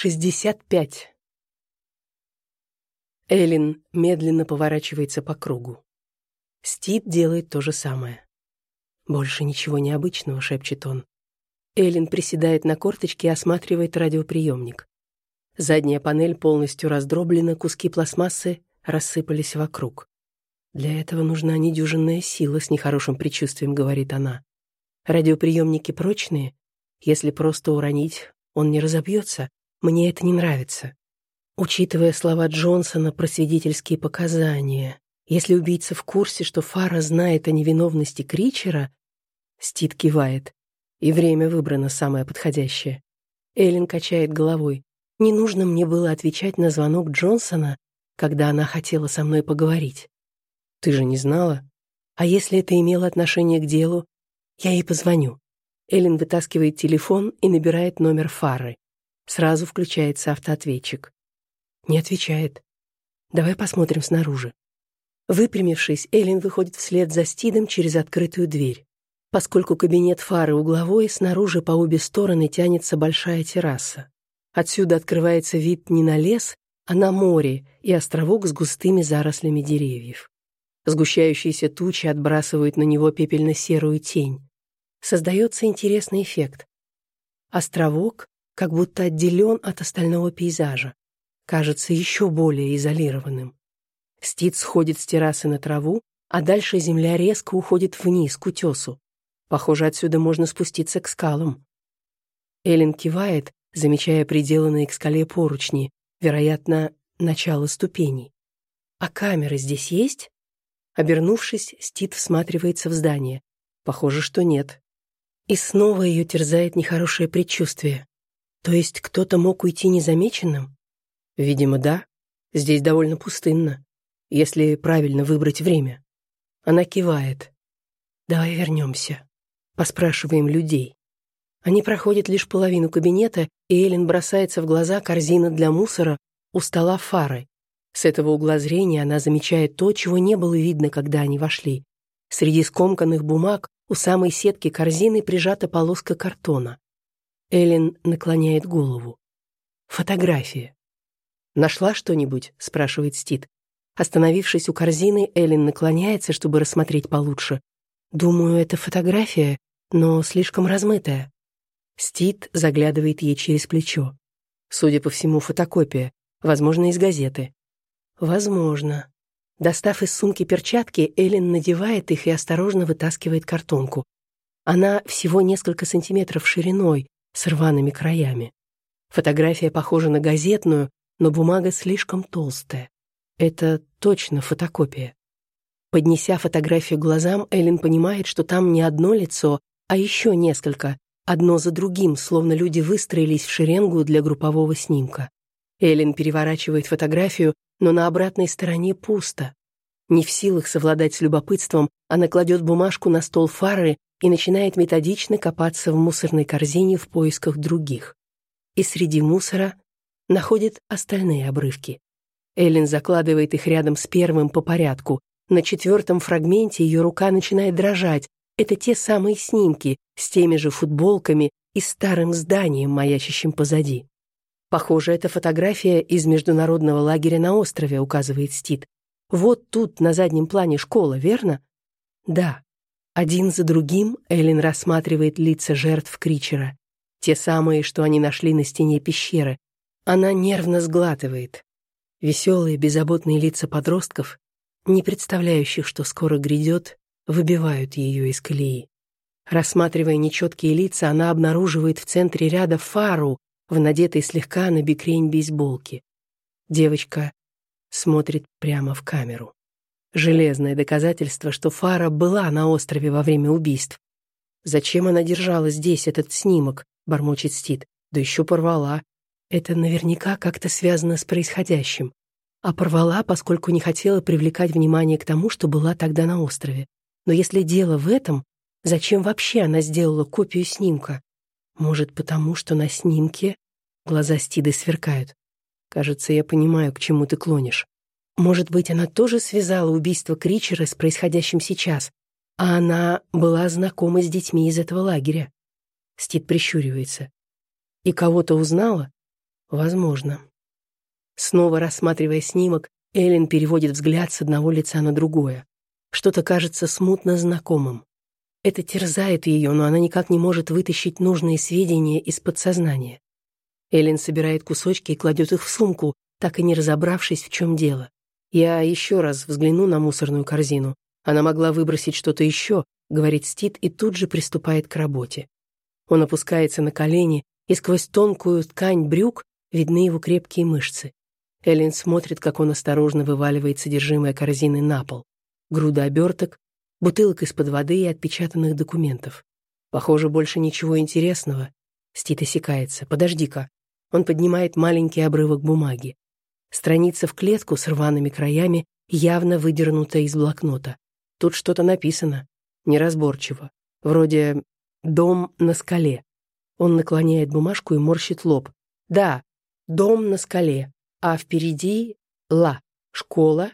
65. Эллен медленно поворачивается по кругу. Стит делает то же самое. «Больше ничего необычного», — шепчет он. Эллен приседает на корточке и осматривает радиоприемник. Задняя панель полностью раздроблена, куски пластмассы рассыпались вокруг. «Для этого нужна недюжинная сила с нехорошим предчувствием», — говорит она. «Радиоприемники прочные. Если просто уронить, он не разобьется. Мне это не нравится. Учитывая слова Джонсона про свидетельские показания, если убийца в курсе, что Фара знает о невиновности Кричера, Стит кивает, и время выбрано самое подходящее. Эллен качает головой. Не нужно мне было отвечать на звонок Джонсона, когда она хотела со мной поговорить. Ты же не знала? А если это имело отношение к делу, я ей позвоню. Эллен вытаскивает телефон и набирает номер Фары. Сразу включается автоответчик. Не отвечает. Давай посмотрим снаружи. Выпрямившись, Эллен выходит вслед за Стидом через открытую дверь. Поскольку кабинет фары угловой, снаружи по обе стороны тянется большая терраса. Отсюда открывается вид не на лес, а на море и островок с густыми зарослями деревьев. Сгущающиеся тучи отбрасывают на него пепельно-серую тень. Создается интересный эффект. Островок как будто отделен от остального пейзажа, кажется еще более изолированным. Стит сходит с террасы на траву, а дальше земля резко уходит вниз, к утесу. Похоже, отсюда можно спуститься к скалам. Эллен кивает, замечая приделанные к скале поручни, вероятно, начало ступеней. «А камеры здесь есть?» Обернувшись, Стит всматривается в здание. Похоже, что нет. И снова ее терзает нехорошее предчувствие. То есть кто-то мог уйти незамеченным? Видимо, да. Здесь довольно пустынно, если правильно выбрать время. Она кивает. Давай вернемся. Поспрашиваем людей. Они проходят лишь половину кабинета, и Эллен бросается в глаза корзина для мусора у стола фары. С этого угла зрения она замечает то, чего не было видно, когда они вошли. Среди скомканных бумаг у самой сетки корзины прижата полоска картона. Эллен наклоняет голову. Фотография. «Нашла что-нибудь?» — спрашивает Стит. Остановившись у корзины, Эллен наклоняется, чтобы рассмотреть получше. «Думаю, это фотография, но слишком размытая». Стит заглядывает ей через плечо. Судя по всему, фотокопия, возможно, из газеты. «Возможно». Достав из сумки перчатки, Эллен надевает их и осторожно вытаскивает картонку. Она всего несколько сантиметров шириной, с рваными краями. Фотография похожа на газетную, но бумага слишком толстая. Это точно фотокопия. Поднеся фотографию глазам, Эллен понимает, что там не одно лицо, а еще несколько, одно за другим, словно люди выстроились в шеренгу для группового снимка. Эллен переворачивает фотографию, но на обратной стороне пусто. Не в силах совладать с любопытством, она кладет бумажку на стол фары и начинает методично копаться в мусорной корзине в поисках других. И среди мусора находит остальные обрывки. Эллен закладывает их рядом с первым по порядку. На четвертом фрагменте ее рука начинает дрожать. Это те самые снимки с теми же футболками и старым зданием, маячащим позади. Похоже, это фотография из международного лагеря на острове, указывает Стит. Вот тут на заднем плане школа, верно? Да. Один за другим Эллен рассматривает лица жертв Кричера. Те самые, что они нашли на стене пещеры. Она нервно сглатывает. Веселые, беззаботные лица подростков, не представляющих, что скоро грядет, выбивают ее из колеи. Рассматривая нечеткие лица, она обнаруживает в центре ряда фару в надетой слегка на бикрень бейсболке. Девочка смотрит прямо в камеру. Железное доказательство, что Фара была на острове во время убийств. Зачем она держала здесь этот снимок, бормочет Стит, да еще порвала. Это наверняка как-то связано с происходящим. А порвала, поскольку не хотела привлекать внимание к тому, что была тогда на острове. Но если дело в этом, зачем вообще она сделала копию снимка? Может, потому что на снимке глаза Стиды сверкают. Кажется, я понимаю, к чему ты клонишь. Может быть, она тоже связала убийство Кричера с происходящим сейчас, а она была знакома с детьми из этого лагеря. Стит прищуривается. И кого-то узнала? Возможно. Снова рассматривая снимок, Эллен переводит взгляд с одного лица на другое. Что-то кажется смутно знакомым. Это терзает ее, но она никак не может вытащить нужные сведения из подсознания. Эллен собирает кусочки и кладет их в сумку, так и не разобравшись, в чем дело. Я еще раз взгляну на мусорную корзину. Она могла выбросить что-то еще, говорит Стит, и тут же приступает к работе. Он опускается на колени, и сквозь тонкую ткань брюк видны его крепкие мышцы. Эллен смотрит, как он осторожно вываливает содержимое корзины на пол. Груда оберток, бутылок из-под воды и отпечатанных документов. Похоже, больше ничего интересного. Стит осекается. «Подожди-ка». Он поднимает маленький обрывок бумаги. Страница в клетку с рваными краями явно выдернута из блокнота. Тут что-то написано. Неразборчиво. Вроде «Дом на скале». Он наклоняет бумажку и морщит лоб. Да, дом на скале, а впереди «Ла», школа,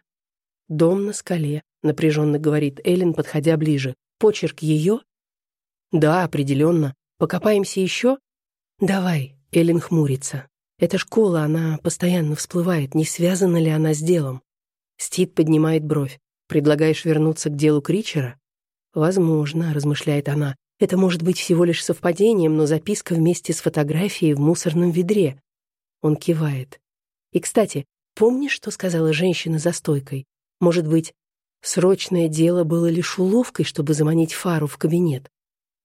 дом на скале, напряженно говорит Эллен, подходя ближе. Почерк ее? Да, определенно. Покопаемся еще? Давай, Эллен хмурится. Эта школа, она постоянно всплывает, не связана ли она с делом. Стит поднимает бровь. Предлагаешь вернуться к делу Кричера? Возможно, размышляет она. Это может быть всего лишь совпадением, но записка вместе с фотографией в мусорном ведре. Он кивает. И, кстати, помнишь, что сказала женщина за стойкой? Может быть, срочное дело было лишь уловкой, чтобы заманить Фару в кабинет?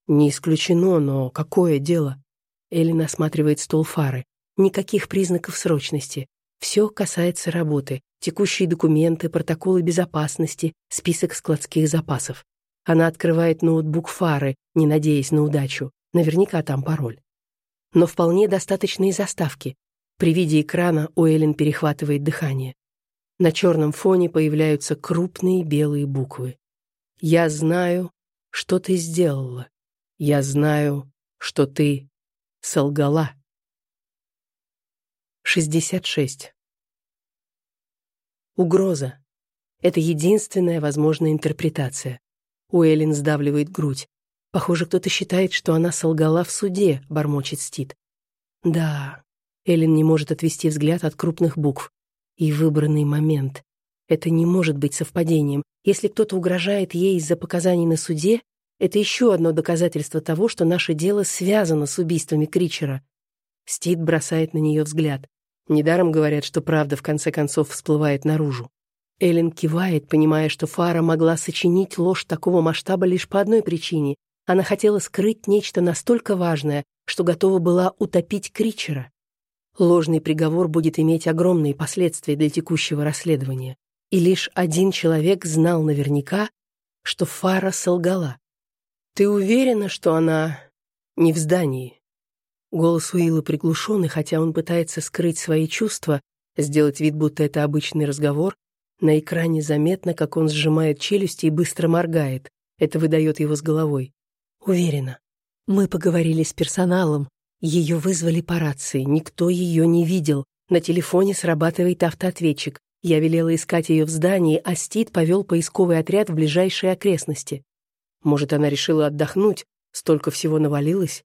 Не исключено, но какое дело? Эллен осматривает стол Фары. Никаких признаков срочности. Все касается работы. Текущие документы, протоколы безопасности, список складских запасов. Она открывает ноутбук Фары, не надеясь на удачу. Наверняка там пароль. Но вполне достаточные заставки. При виде экрана у Эллен перехватывает дыхание. На черном фоне появляются крупные белые буквы. «Я знаю, что ты сделала. Я знаю, что ты солгала». 66. Угроза. Это единственная возможная интерпретация. Уэллин сдавливает грудь. Похоже, кто-то считает, что она солгала в суде, бормочет Стит. Да, Эллен не может отвести взгляд от крупных букв. И выбранный момент. Это не может быть совпадением. Если кто-то угрожает ей из-за показаний на суде, это еще одно доказательство того, что наше дело связано с убийствами Кричера. Стит бросает на нее взгляд. Недаром говорят, что правда в конце концов всплывает наружу. Эллен кивает, понимая, что Фара могла сочинить ложь такого масштаба лишь по одной причине. Она хотела скрыть нечто настолько важное, что готова была утопить Кричера. Ложный приговор будет иметь огромные последствия для текущего расследования. И лишь один человек знал наверняка, что Фара солгала. «Ты уверена, что она не в здании?» Голос Уилла приглушенный, хотя он пытается скрыть свои чувства, сделать вид, будто это обычный разговор, на экране заметно, как он сжимает челюсти и быстро моргает. Это выдает его с головой. Уверена. Мы поговорили с персоналом. Ее вызвали по рации. Никто ее не видел. На телефоне срабатывает автоответчик. Я велела искать ее в здании, а Стит повел поисковый отряд в ближайшие окрестности. Может, она решила отдохнуть? Столько всего навалилось?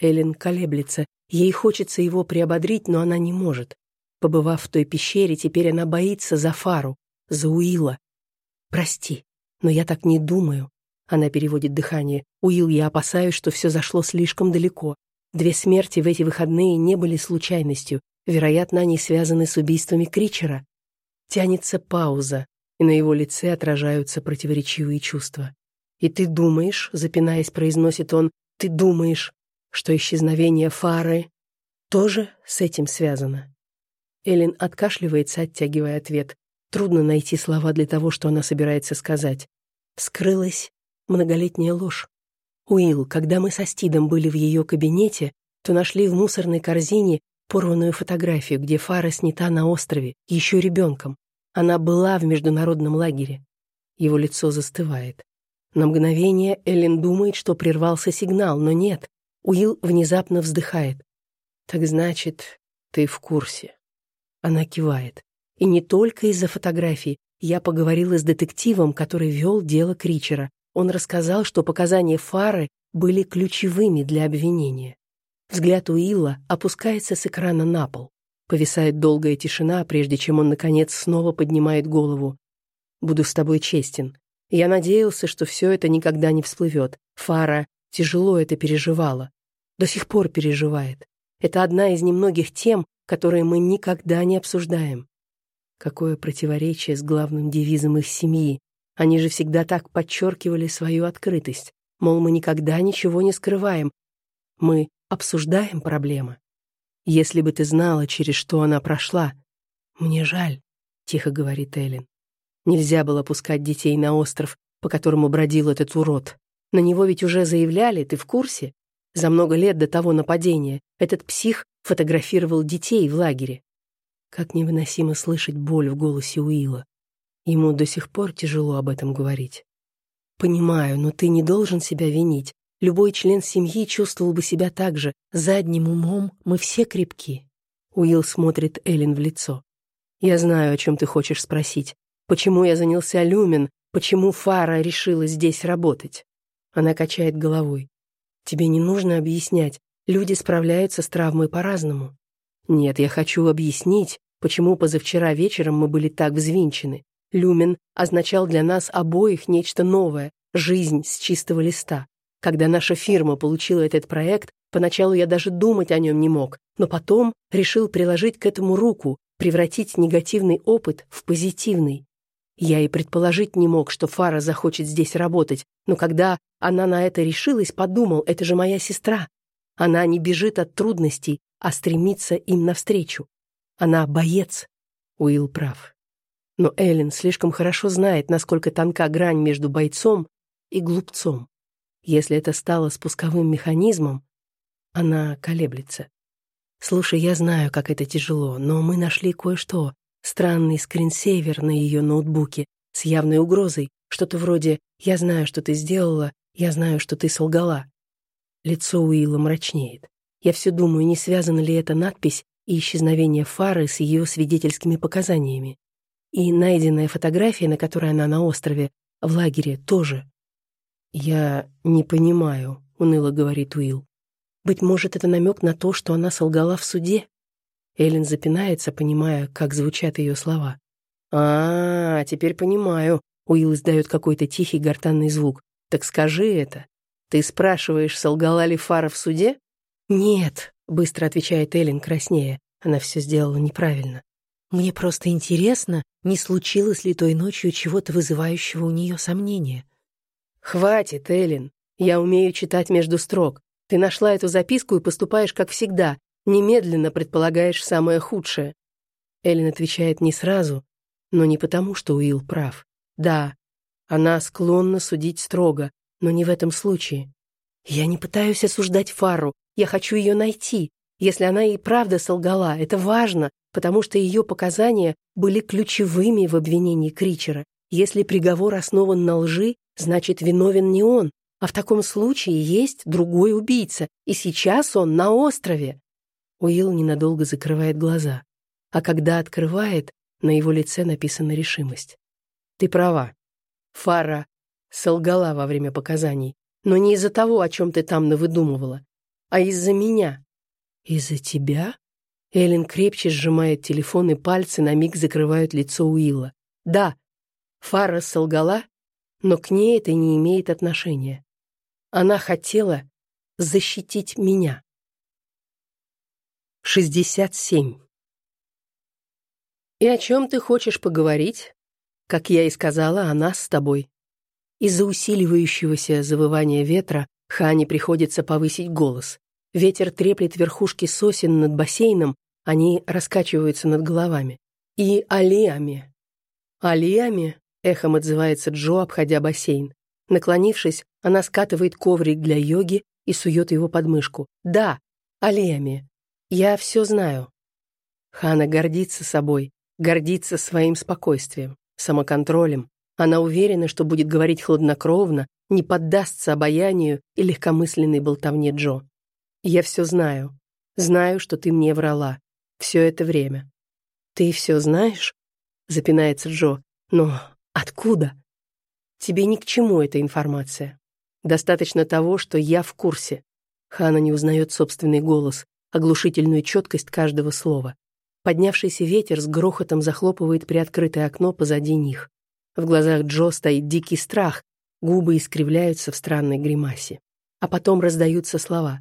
Эллен колеблется. Ей хочется его приободрить, но она не может. Побывав в той пещере, теперь она боится за Фару за Уилла. Прости, но я так не думаю. Она переводит дыхание. Уилл, я опасаюсь, что все зашло слишком далеко. Две смерти в эти выходные не были случайностью. Вероятно, они связаны с убийствами Кричера. Тянется пауза, и на его лице отражаются противоречивые чувства. «И ты думаешь», — запинаясь, произносит он, «ты думаешь, что исчезновение Фары тоже с этим связано?» Эллен откашливается, оттягивая ответ. Трудно найти слова для того, что она собирается сказать. Вскрылась многолетняя ложь. Уилл, когда мы со Стидом были в ее кабинете, то нашли в мусорной корзине порванную фотографию, где Фара снята на острове, еще ребенком. Она была в международном лагере. Его лицо застывает. На мгновение Эллен думает, что прервался сигнал, но нет. Уилл внезапно вздыхает. «Так значит, ты в курсе». Она кивает. И не только из-за фотографий. Я поговорила с детективом, который вел дело Кричера. Он рассказал, что показания Фары были ключевыми для обвинения. Взгляд Уилла опускается с экрана на пол. Повисает долгая тишина, прежде чем он, наконец, снова поднимает голову. «Буду с тобой честен. Я надеялся, что все это никогда не всплывет. Фара тяжело это переживала. До сих пор переживает. Это одна из немногих тем, которые мы никогда не обсуждаем. Какое противоречие с главным девизом их семьи. Они же всегда так подчеркивали свою открытость. Мол, мы никогда ничего не скрываем. Мы обсуждаем проблемы. Если бы ты знала, через что она прошла. Мне жаль, — тихо говорит Эллен. Нельзя было пускать детей на остров, по которому бродил этот урод. На него ведь уже заявляли, ты в курсе? За много лет до того нападения этот псих фотографировал детей в лагере. Как невыносимо слышать боль в голосе Уилла. Ему до сих пор тяжело об этом говорить. «Понимаю, но ты не должен себя винить. Любой член семьи чувствовал бы себя так же. Задним умом мы все крепки». Уилл смотрит Эллен в лицо. «Я знаю, о чем ты хочешь спросить. Почему я занялся люмен? Почему Фара решила здесь работать?» Она качает головой. «Тебе не нужно объяснять. Люди справляются с травмой по-разному. Нет, я хочу объяснить, почему позавчера вечером мы были так взвинчены. Люмен означал для нас обоих нечто новое, жизнь с чистого листа. Когда наша фирма получила этот проект, поначалу я даже думать о нем не мог, но потом решил приложить к этому руку, превратить негативный опыт в позитивный. Я и предположить не мог, что Фара захочет здесь работать, но когда она на это решилась, подумал, это же моя сестра. Она не бежит от трудностей, а стремится им навстречу. Она боец. Уилл прав. Но Эллен слишком хорошо знает, насколько тонка грань между бойцом и глупцом. Если это стало спусковым механизмом, она колеблется. Слушай, я знаю, как это тяжело, но мы нашли кое-что, Странный скринсейвер на ее ноутбуке с явной угрозой, что-то вроде «Я знаю, что ты сделала, я знаю, что ты солгала». Лицо Уилла мрачнеет. Я все думаю, не связана ли эта надпись и исчезновение Фары с ее свидетельскими показаниями. И найденная фотография, на которой она на острове, в лагере, тоже. «Я не понимаю», — уныло говорит Уилл. «Быть может, это намек на то, что она солгала в суде?» Эллен запинается, понимая, как звучат ее слова. «А, -а теперь понимаю». Уилл издает какой-то тихий гортанный звук. «Так скажи это. Ты спрашиваешь, солгала ли Фара в суде?» «Нет», — быстро отвечает Эллен краснее. Она все сделала неправильно. «Мне просто интересно, не случилось ли той ночью чего-то вызывающего у нее сомнения». «Хватит, Эллен. Я умею читать между строк. Ты нашла эту записку и поступаешь как всегда немедленно предполагаешь самое худшее. Эллен отвечает не сразу, но не потому, что Уилл прав. Да, она склонна судить строго, но не в этом случае. Я не пытаюсь осуждать Фару, я хочу ее найти. Если она и правда солгала, это важно, потому что ее показания были ключевыми в обвинении Кричера. Если приговор основан на лжи, значит, виновен не он, а в таком случае есть другой убийца, и сейчас он на острове. Уилл ненадолго закрывает глаза, а когда открывает, на его лице написана решимость. «Ты права. Фара солгала во время показаний, но не из-за того, о чем ты там навыдумывала, а из-за меня». «Из-за тебя?» Эллен крепче сжимает телефон, и пальцы на миг закрывают лицо Уилла. «Да, Фара солгала, но к ней это не имеет отношения. Она хотела защитить меня». 67. «И о чем ты хочешь поговорить?» Как я и сказала, о нас с тобой. Из-за усиливающегося завывания ветра Хане приходится повысить голос. Ветер треплет верхушки сосен над бассейном, они раскачиваются над головами. И алиами. Алиами, эхом отзывается Джо, обходя бассейн. Наклонившись, она скатывает коврик для йоги и сует его под мышку. Да, алиями. Я все знаю. Хана гордится собой, гордится своим спокойствием, самоконтролем. Она уверена, что будет говорить хладнокровно, не поддастся обаянию и легкомысленной болтовне Джо. Я все знаю. Знаю, что ты мне врала. Все это время. Ты все знаешь? Запинается Джо. Но откуда? Тебе ни к чему эта информация. Достаточно того, что я в курсе. Хана не узнает собственный голос оглушительную четкость каждого слова. Поднявшийся ветер с грохотом захлопывает приоткрытое окно позади них. В глазах Джо стоит дикий страх, губы искривляются в странной гримасе. А потом раздаются слова.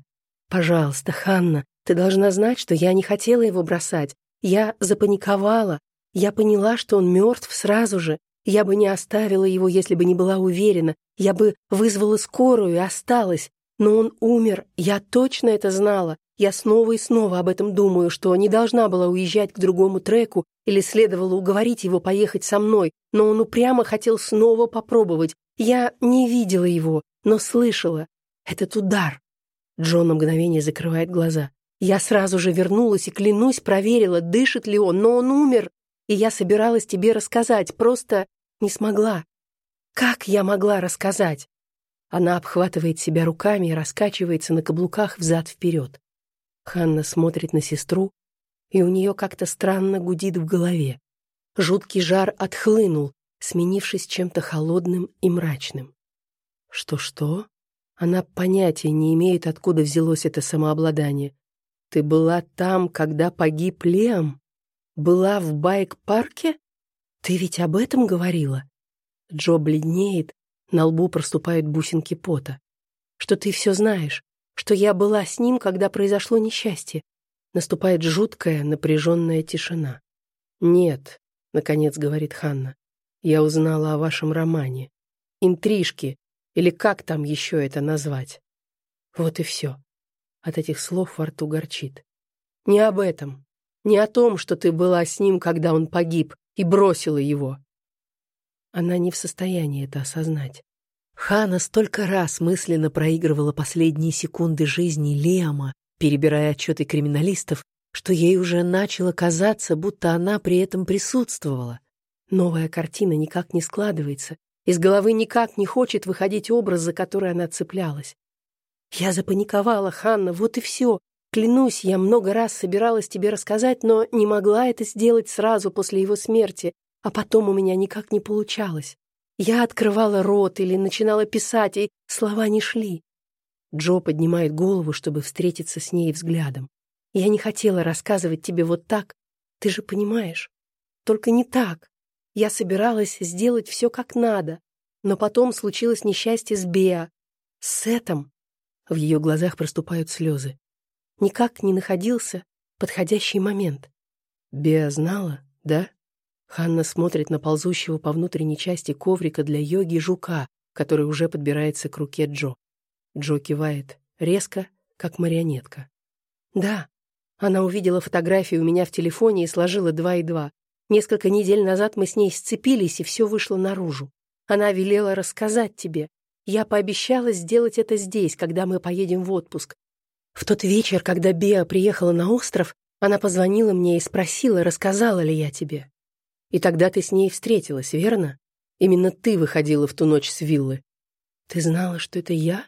«Пожалуйста, Ханна, ты должна знать, что я не хотела его бросать. Я запаниковала. Я поняла, что он мертв сразу же. Я бы не оставила его, если бы не была уверена. Я бы вызвала скорую и осталась. Но он умер. Я точно это знала. Я снова и снова об этом думаю, что не должна была уезжать к другому треку или следовало уговорить его поехать со мной, но он упрямо хотел снова попробовать. Я не видела его, но слышала. Этот удар. Джон на мгновение закрывает глаза. Я сразу же вернулась и, клянусь, проверила, дышит ли он, но он умер. И я собиралась тебе рассказать, просто не смогла. Как я могла рассказать? Она обхватывает себя руками и раскачивается на каблуках взад-вперед. Ханна смотрит на сестру, и у нее как-то странно гудит в голове. Жуткий жар отхлынул, сменившись чем-то холодным и мрачным. Что-что? Она понятия не имеет, откуда взялось это самообладание. Ты была там, когда погиб Лем? Была в байк-парке? Ты ведь об этом говорила? Джо бледнеет, на лбу проступают бусинки пота. Что ты все знаешь, что я была с ним, когда произошло несчастье. Наступает жуткая, напряженная тишина. «Нет», — наконец говорит Ханна, — «я узнала о вашем романе. Интрижки, или как там еще это назвать?» Вот и все. От этих слов во рту горчит. Не об этом. Не о том, что ты была с ним, когда он погиб, и бросила его. Она не в состоянии это осознать. Хана столько раз мысленно проигрывала последние секунды жизни Лиама, перебирая отчеты криминалистов, что ей уже начало казаться, будто она при этом присутствовала. Новая картина никак не складывается, из головы никак не хочет выходить образ, за который она цеплялась. Я запаниковала, Ханна, вот и все. Клянусь, я много раз собиралась тебе рассказать, но не могла это сделать сразу после его смерти, а потом у меня никак не получалось. Я открывала рот или начинала писать, и слова не шли. Джо поднимает голову, чтобы встретиться с ней взглядом. Я не хотела рассказывать тебе вот так, ты же понимаешь. Только не так. Я собиралась сделать все как надо, но потом случилось несчастье с Беа. С Сетом. В ее глазах проступают слезы. Никак не находился подходящий момент. Беа знала, да? Ханна смотрит на ползущего по внутренней части коврика для йоги жука, который уже подбирается к руке Джо. Джо кивает, резко, как марионетка. «Да, она увидела фотографию у меня в телефоне и сложила два и два. Несколько недель назад мы с ней сцепились, и все вышло наружу. Она велела рассказать тебе. Я пообещала сделать это здесь, когда мы поедем в отпуск. В тот вечер, когда Беа приехала на остров, она позвонила мне и спросила, рассказала ли я тебе. И тогда ты с ней встретилась, верно? Именно ты выходила в ту ночь с виллы. Ты знала, что это я?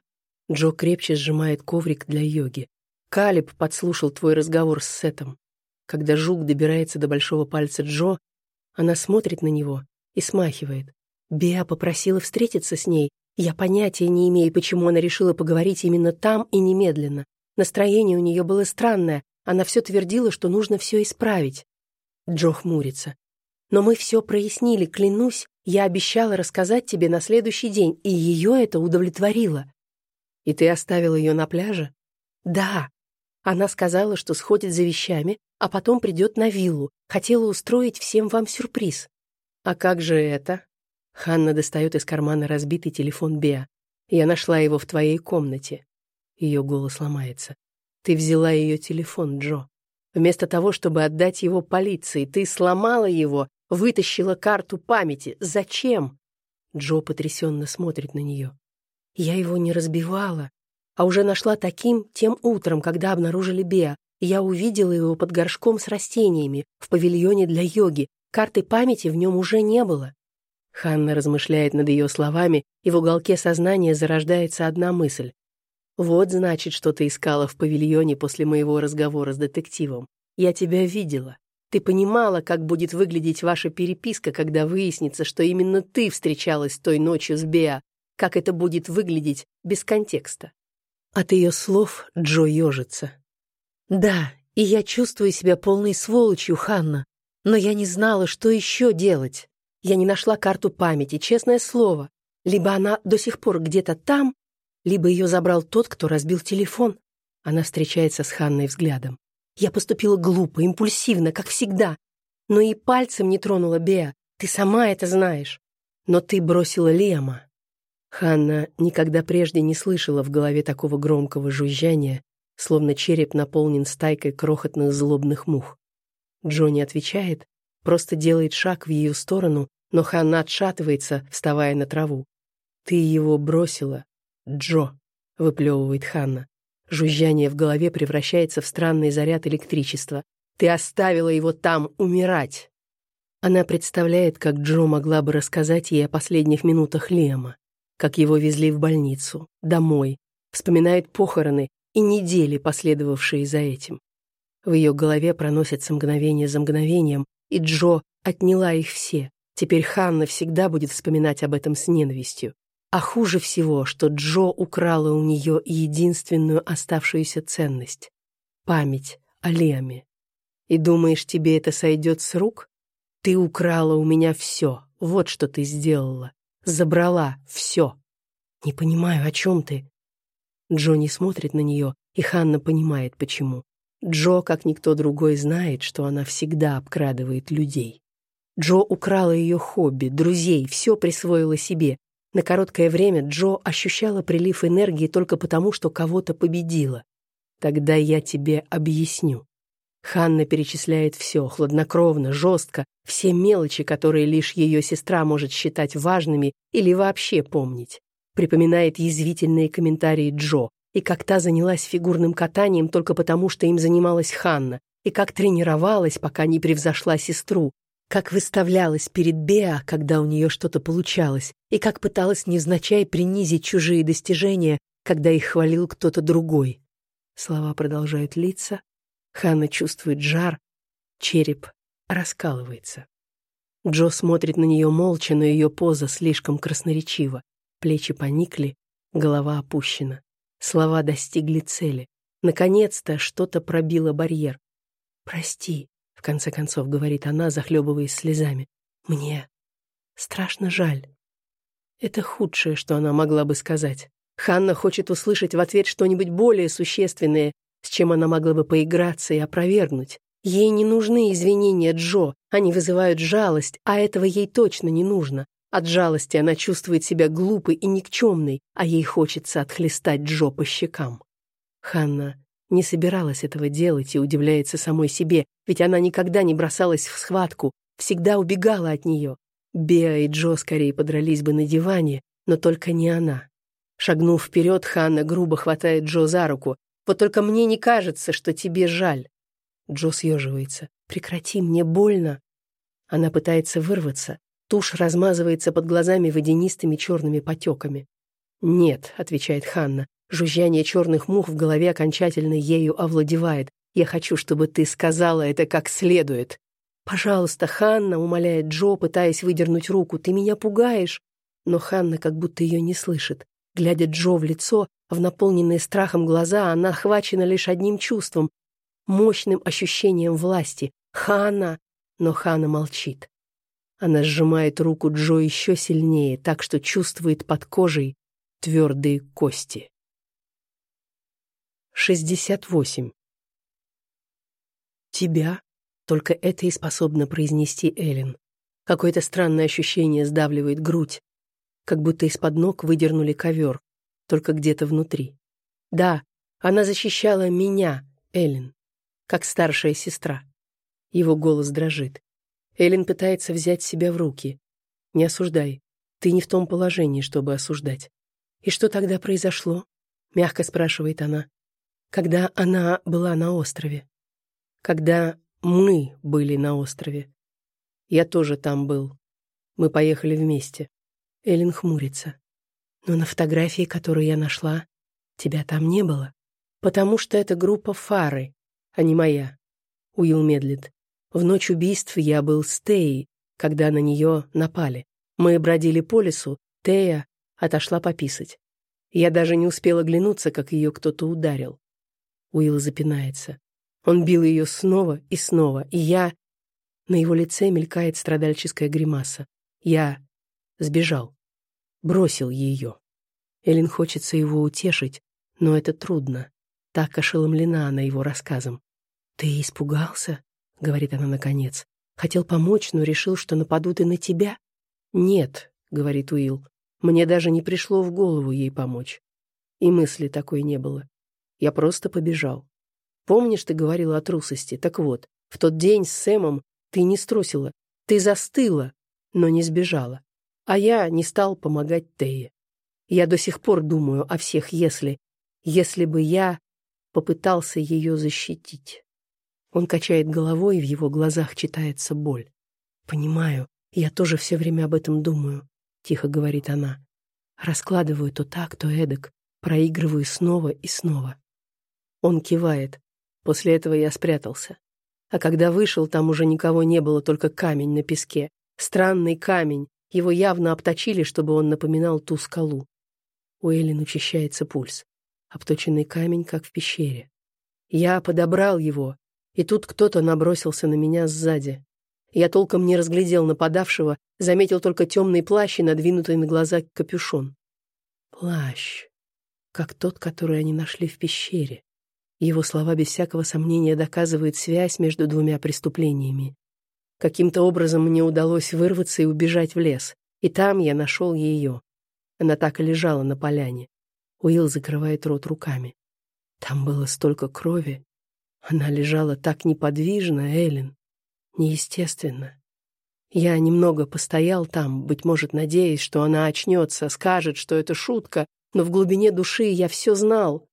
Джо крепче сжимает коврик для йоги. Калиб подслушал твой разговор с Сетом. Когда жук добирается до большого пальца Джо, она смотрит на него и смахивает. Беа попросила встретиться с ней, я понятия не имею, почему она решила поговорить именно там и немедленно. Настроение у нее было странное, она все твердила, что нужно все исправить. Джо хмурится. Но мы все прояснили, клянусь, я обещала рассказать тебе на следующий день, и ее это удовлетворило. И ты оставил ее на пляже? Да. Она сказала, что сходит за вещами, а потом придет на виллу. Хотела устроить всем вам сюрприз. А как же это? Ханна достает из кармана разбитый телефон Беа. «Я нашла его в твоей комнате». Ее голос ломается. «Ты взяла ее телефон, Джо. Вместо того, чтобы отдать его полиции, ты сломала его, вытащила карту памяти. Зачем?» Джо потрясенно смотрит на нее. «Я его не разбивала, а уже нашла таким тем утром, когда обнаружили Беа. Я увидела его под горшком с растениями в павильоне для йоги. Карты памяти в нем уже не было. Ханна размышляет над ее словами, и в уголке сознания зарождается одна мысль. «Вот, значит, что ты искала в павильоне после моего разговора с детективом. Я тебя видела. Ты понимала, как будет выглядеть ваша переписка, когда выяснится, что именно ты встречалась той ночью с Беа, как это будет выглядеть без контекста». От ее слов Джо ежится. «Да, И я чувствую себя полной сволочью, Ханна. Но я не знала, что еще делать. Я не нашла карту памяти, честное слово. Либо она до сих пор где-то там, либо ее забрал тот, кто разбил телефон. Она встречается с Ханной взглядом. Я поступила глупо, импульсивно, как всегда. Но и пальцем не тронула Беа. Ты сама это знаешь. Но ты бросила Лема. Ханна никогда прежде не слышала в голове такого громкого жужжания, словно череп наполнен стайкой крохотных злобных мух. Джонни отвечает, просто делает шаг в ее сторону, но Ханна отшатывается, вставая на траву. «Ты его бросила, Джо», — выплевывает Ханна. Жужжание в голове превращается в странный заряд электричества. «Ты оставила его там умирать!» Она представляет, как Джо могла бы рассказать ей о последних минутах Лема, как его везли в больницу, домой, вспоминает похороны и недели, последовавшие за этим. В ее голове проносятся мгновение за мгновением, и Джо отняла их все. Теперь Ханна всегда будет вспоминать об этом с ненавистью. А хуже всего, что Джо украла у нее единственную оставшуюся ценность — память о Леме. И думаешь, тебе это сойдет с рук? Ты украла у меня все, вот что ты сделала. Забрала все. Не понимаю, о чем ты. Джо не смотрит на нее, и Ханна понимает, почему. Джо, как никто другой, знает, что она всегда обкрадывает людей. Джо украла ее хобби, друзей, все присвоила себе. На короткое время Джо ощущала прилив энергии только потому, что кого-то победила. Тогда я тебе объясню. Ханна перечисляет все, хладнокровно, жестко, все мелочи, которые лишь ее сестра может считать важными или вообще помнить припоминает язвительные комментарии Джо, и как та занялась фигурным катанием только потому, что им занималась Ханна, и как тренировалась, пока не превзошла сестру, как выставлялась перед Беа, когда у нее что-то получалось, и как пыталась невзначай принизить чужие достижения, когда их хвалил кто-то другой. Слова продолжают литься, Ханна чувствует жар, череп раскалывается. Джо смотрит на нее молча, но ее поза слишком красноречива. Плечи поникли, голова опущена. Слова достигли цели. Наконец-то что-то пробило барьер. «Прости», — конце концов говорит она, захлебываясь слезами. «Мне страшно жаль». Это худшее, что она могла бы сказать. Ханна хочет услышать в ответ что-нибудь более существенное, с чем она могла бы поиграться и опровергнуть. Ей не нужны извинения Джо, они вызывают жалость, а этого ей точно не нужно. От жалости она чувствует себя глупой и никчемной, а ей хочется отхлестать Джо по щекам. Ханна не собиралась этого делать и удивляется самой себе, ведь она никогда не бросалась в схватку, всегда убегала от нее. Беа и Джо скорее подрались бы на диване, но только не она. Шагнув вперед, Ханна грубо хватает Джо за руку. «Вот только мне не кажется, что тебе жаль». Джо съеживается. «Прекрати, мне больно». Она пытается вырваться, Тушь размазывается под глазами водянистыми черными потеками. «Нет», — отвечает Ханна, — «жужжание черных мух в голове окончательно ею овладевает. Я хочу, чтобы ты сказала это как следует». «Пожалуйста, Ханна», — умоляет Джо, пытаясь выдернуть руку, — «ты меня пугаешь». Но Ханна как будто ее не слышит. Глядя Джо в лицо, в наполненные страхом глаза, она охвачена лишь одним чувством — мощным ощущением власти. «Ханна!» Но Ханна молчит. Она сжимает руку Джо еще сильнее, так что чувствует под кожей твердые кости. 68. «Тебя?» — только это и способна произнести Эллен. Какое-то странное ощущение сдавливает грудь, как будто из-под ног выдернули ковер, только где-то внутри. Да, она защищала меня, Эллен, как старшая сестра. Его голос дрожит. Эллен пытается взять себя в руки. «Не осуждай. Ты не в том положении, чтобы осуждать». «И что тогда произошло?» — мягко спрашивает она. «Когда она была на острове. Когда мы были на острове. Я тоже там был. Мы поехали вместе». Эллен хмурится. «Но на фотографии, которую я нашла, тебя там не было. Потому что это группа Фары, а не моя». Уилл медлит. В ночь убийств я был с Теей, когда на нее напали. Мы бродили по лесу, Тея отошла пописать. Я даже не успела глянуться, как ее кто-то ударил. Уилл запинается. Он бил ее снова и снова, и я... На его лице мелькает страдальческая гримаса. Я сбежал, бросил ее. Эллен хочется его утешить, но это трудно. Так ошеломлена она его рассказом. «Ты испугался?» — говорит она наконец. «Хотел помочь, но решил, что нападут и на тебя?» «Нет», — говорит Уилл. «Мне даже не пришло в голову ей помочь. И мысли такой не было. Я просто побежал. Помнишь, ты говорила о трусости? Так вот, в тот день с Сэмом ты не струсила, ты застыла, но не сбежала. А я не стал помогать Тее. Я до сих пор думаю о всех «если». Если бы я попытался ее защитить. Он качает головой, и в его глазах читается боль. «Понимаю, я тоже все время об этом думаю», — тихо говорит она. Раскладываю то так, то эдак, проигрываю снова и снова. Он кивает. После этого я спрятался. А когда вышел, там уже никого не было, только камень на песке. Странный камень. Его явно обточили, чтобы он напоминал ту скалу. У Эллен учащается пульс. Обточенный камень, как в пещере. Я подобрал его, и тут кто-то набросился на меня сзади. Я толком не разглядел нападавшего, заметил только темный плащ и надвинутый на глаза капюшон. Плащ, как тот, который они нашли в пещере. Его слова без всякого сомнения доказывают связь между двумя преступлениями. Каким-то образом мне удалось вырваться и убежать в лес, и там я нашел ее. Она так и лежала на поляне. Уилл закрывает рот руками. Там было столько крови. Она лежала так неподвижно, Эллен. Неестественно. Я немного постоял там, быть может, надеясь, что она очнется, скажет, что это шутка, но в глубине души я все знал.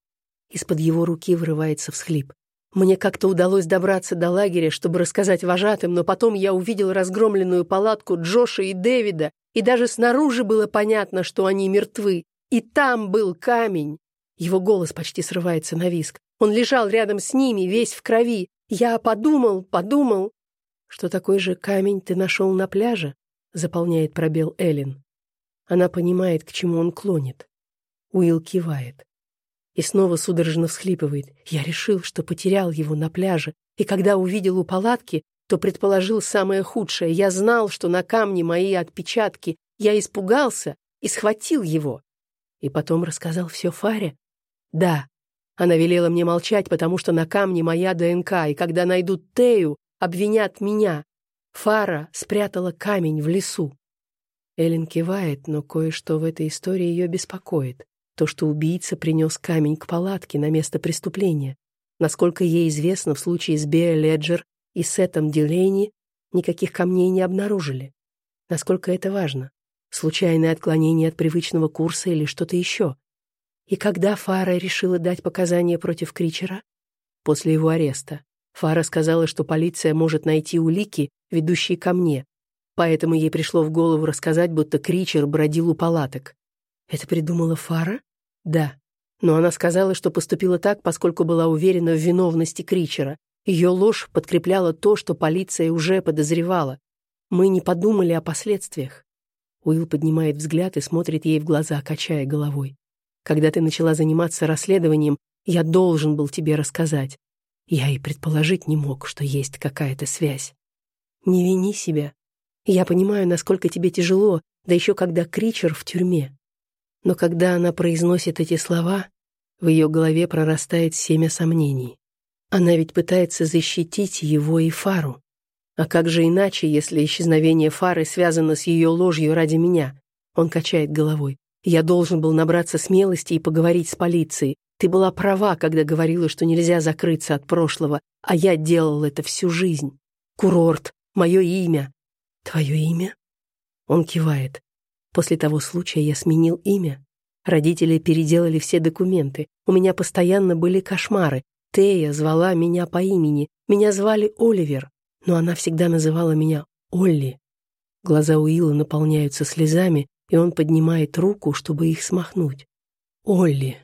Из-под его руки вырывается всхлип. Мне как-то удалось добраться до лагеря, чтобы рассказать вожатым, но потом я увидел разгромленную палатку Джоша и Дэвида, и даже снаружи было понятно, что они мертвы. И там был камень. Его голос почти срывается на виск. Он лежал рядом с ними, весь в крови. Я подумал, подумал. Что такой же камень ты нашел на пляже? Заполняет пробел Эллен. Она понимает, к чему он клонит. Уилл кивает и снова судорожно всхлипывает. Я решил, что потерял его на пляже, и когда увидел у палатки, то предположил самое худшее. Я знал, что на камне мои отпечатки. Я испугался и схватил его. И потом рассказал все Фаре. Да, она велела мне молчать, потому что на камне моя ДНК, и когда найдут Тею, обвинят меня. Фара спрятала камень в лесу. Эллен кивает, но кое-что в этой истории ее беспокоит. То, что убийца принес камень к палатке на место преступления. Насколько ей известно, в случае с Беа Леджер и Сетом Дилейни никаких камней не обнаружили. Насколько это важно? Случайное отклонение от привычного курса или что-то еще? И когда Фара решила дать показания против Кричера? После его ареста. Фара сказала, что полиция может найти улики, ведущие ко мне, поэтому ей пришло в голову рассказать, будто Кричер бродил у палаток. Это придумала Фара? Да. Но она сказала, что поступила так, поскольку была уверена в виновности Кричера. Ее ложь подкрепляла то, что полиция уже подозревала. Мы не подумали о последствиях. Уилл поднимает взгляд и смотрит ей в глаза, качая головой. Когда ты начала заниматься расследованием, я должен был тебе рассказать. Я и предположить не мог, что есть какая-то связь. Не вини себя. Я понимаю, насколько тебе тяжело, да еще когда Кричер в тюрьме. Но когда она произносит эти слова, в ее голове прорастает семя сомнений. Она ведь пытается защитить его и Фару. А как же иначе, если исчезновение Фары связано с ее ложью ради меня? Он качает головой. Я должен был набраться смелости и поговорить с полицией. Ты была права, когда говорила, что нельзя закрыться от прошлого, а я делал это всю жизнь. Курорт, мое имя. Твое имя? Он кивает. После того случая я сменил имя. Родители переделали все документы. У меня постоянно были кошмары. Тея звала меня по имени. Меня звали Оливер, но она всегда называла меня Олли. Глаза Уилла наполняются слезами, и он поднимает руку, чтобы их смахнуть. Олли.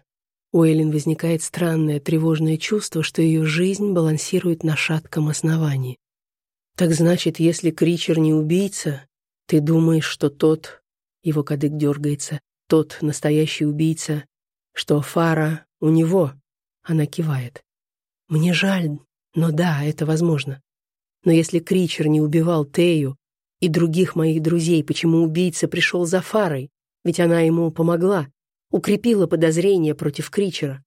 У Эллен возникает странное тревожное чувство, что ее жизнь балансирует на шатком основании. Так значит, если Кричер не убийца, ты думаешь, что тот его кадык дергается. Тот настоящий убийца. Что Фара у него. Она кивает. Мне жаль, Но да, это возможно. Но если Кричер не убивал Тею и других моих друзей, почему убийца пришел за Фарой? Ведь она ему помогла, укрепила подозрения против Кричера.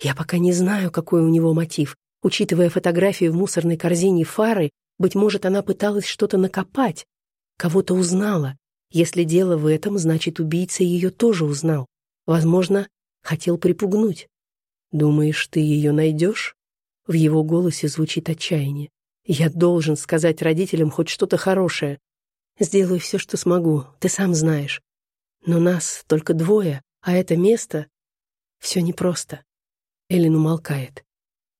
Я пока не знаю, какой у него мотив. Учитывая фотографию в мусорной корзине Фары, быть может, она пыталась что-то накопать, кого-то узнала. Если дело в этом, значит, убийца ее тоже узнал. Возможно, хотел припугнуть. «Думаешь, ты ее найдешь?» В его голосе звучит отчаяние. «Я должен сказать родителям хоть что-то хорошее. Сделаю все, что смогу, ты сам знаешь. Но нас только двое, а это место... Все непросто». Эллен умолкает.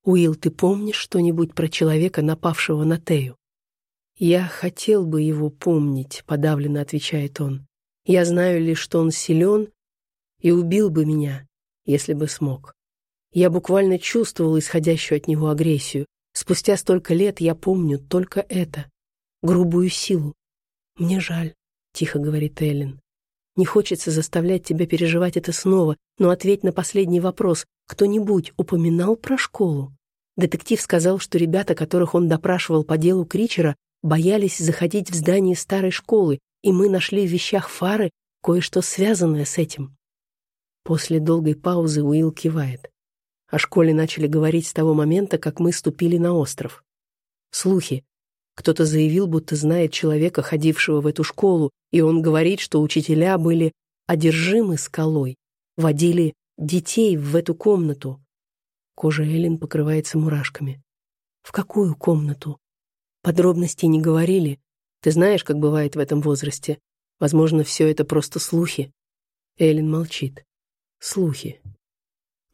«Уилл, ты помнишь что-нибудь про человека, напавшего на Тею?» «Я хотел бы его помнить», — подавленно отвечает он. «Я знаю лишь, что он силен и убил бы меня, если бы смог. Я буквально чувствовал исходящую от него агрессию. Спустя столько лет я помню только это. Грубую силу. Мне жаль, тихо говорит Эллен. Не хочется заставлять тебя переживать это снова, но ответь на последний вопрос. Кто-нибудь упоминал про школу? Детектив сказал, что ребята, которых он допрашивал по делу Кричера, боялись заходить в здание старой школы, и мы нашли в вещах Фары кое-что связанное с этим. После долгой паузы Уилл кивает. О школе начали говорить с того момента, как мы ступили на остров. Слухи. Кто-то заявил, будто знает человека, ходившего в эту школу, и он говорит, что учителя были одержимы скалой, водили детей в эту комнату. Кожа Эллен покрывается мурашками. В какую комнату? Подробностей не говорили. Ты знаешь, как бывает в этом возрасте. Возможно, все это просто слухи. Эллен молчит. Слухи.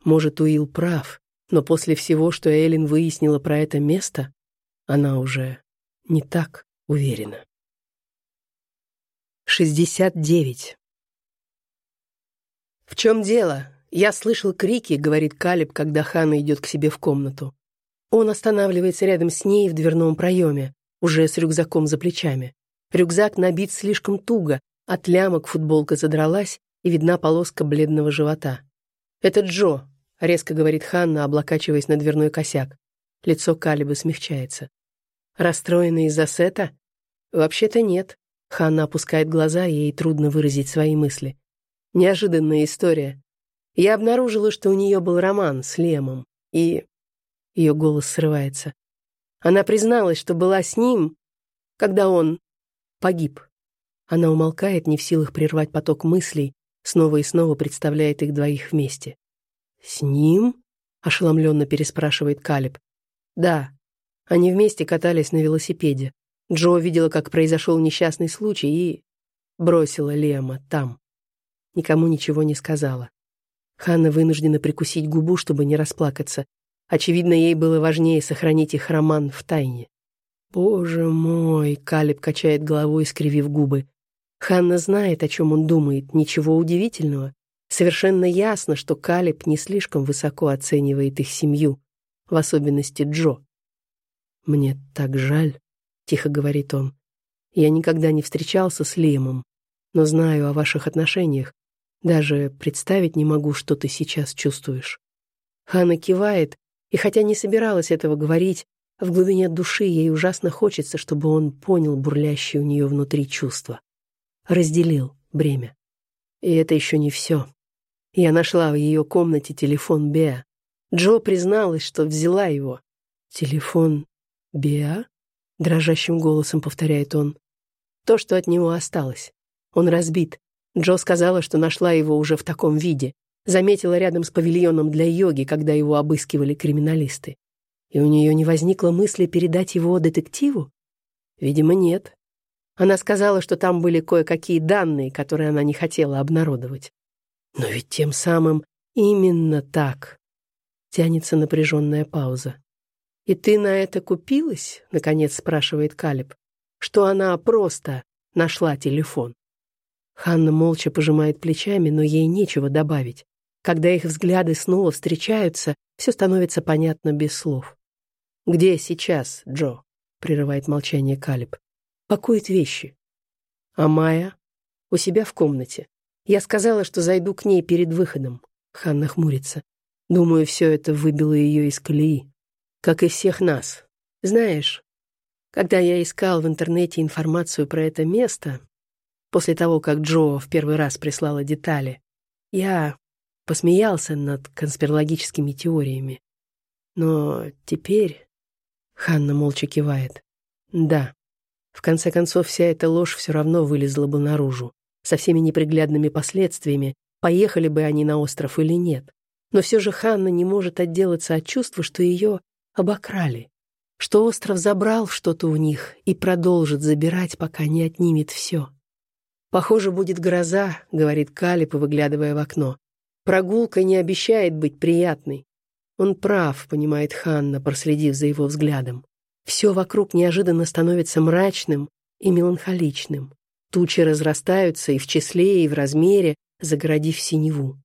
Может, Уилл прав, но после всего, что Эллен выяснила про это место, она уже не так уверена. 69. «В чем дело? Я слышал крики», — говорит Калиб, когда Хана идет к себе в комнату. Он останавливается рядом с ней в дверном проеме, уже с рюкзаком за плечами. Рюкзак набит слишком туго, от лямок футболка задралась, и видна полоска бледного живота. «Это Джо», — резко говорит Ханна, облокачиваясь на дверной косяк. Лицо Калибы смягчается. «Расстроена из-за сета?» «Вообще-то нет». Ханна опускает глаза, ей трудно выразить свои мысли. «Неожиданная история. Я обнаружила, что у нее был роман с Лемом, и...» Ее голос срывается. Она призналась, что была с ним, когда он погиб. Она умолкает, не в силах прервать поток мыслей, снова и снова представляет их двоих вместе. «С ним?» — ошеломленно переспрашивает Калиб. «Да. Они вместе катались на велосипеде. Джо видела, как произошел несчастный случай, и бросила Лема там. Никому ничего не сказала. Ханна вынуждена прикусить губу, чтобы не расплакаться. Очевидно, ей было важнее сохранить их роман в тайне. «Боже мой!» — Калиб качает головой, скривив губы. Ханна знает, о чем он думает, ничего удивительного. Совершенно ясно, что Калиб не слишком высоко оценивает их семью, в особенности Джо. «Мне так жаль», — тихо говорит он. «Я никогда не встречался с Лемом, но знаю о ваших отношениях. Даже представить не могу, что ты сейчас чувствуешь». Ханна кивает, и хотя не собиралась этого говорить, в глубине души ей ужасно хочется, чтобы он понял бурлящие у нее внутри чувства. Разделил бремя. И это еще не все. Я нашла в ее комнате телефон Беа. Джо призналась, что взяла его. «Телефон Беа?» — дрожащим голосом повторяет он. «То, что от него осталось. Он разбит. Джо сказала, что нашла его уже в таком виде. Заметила рядом с павильоном для йоги, когда его обыскивали криминалисты. И у нее не возникло мысли передать его детективу? Видимо, нет. Она сказала, что там были кое-какие данные, которые она не хотела обнародовать. Но ведь тем самым именно так. Тянется напряженная пауза. «И ты на это купилась?» — наконец спрашивает Калиб. «Что она просто нашла телефон?» Ханна молча пожимает плечами, но ей нечего добавить. Когда их взгляды снова встречаются, все становится понятно без слов. «Где сейчас, Джо?» — прерывает молчание Калиб. «Пакует вещи». «А Майя?» «У себя в комнате. Я сказала, что зайду к ней перед выходом. Ханна хмурится. Думаю, все это выбило ее из колеи. как и всех нас. Знаешь, когда я искал в интернете информацию про это место, после того, как Джо в первый раз прислала детали, я посмеялся над конспирологическими теориями. Но теперь... Ханна молча кивает. Да, в конце концов, вся эта ложь все равно вылезла бы наружу, со всеми неприглядными последствиями, поехали бы они на остров или нет. Но все же Ханна не может отделаться от чувства, что ее обокрали, что остров забрал что-то у них и продолжит забирать, пока не отнимет все. «Похоже, будет гроза», — говорит Калип, выглядывая в окно. «Прогулка не обещает быть приятной». Он прав, понимает Ханна, проследив за его взглядом. Все вокруг неожиданно становится мрачным и меланхоличным. Тучи разрастаются и в числе, и в размере, загородив синеву.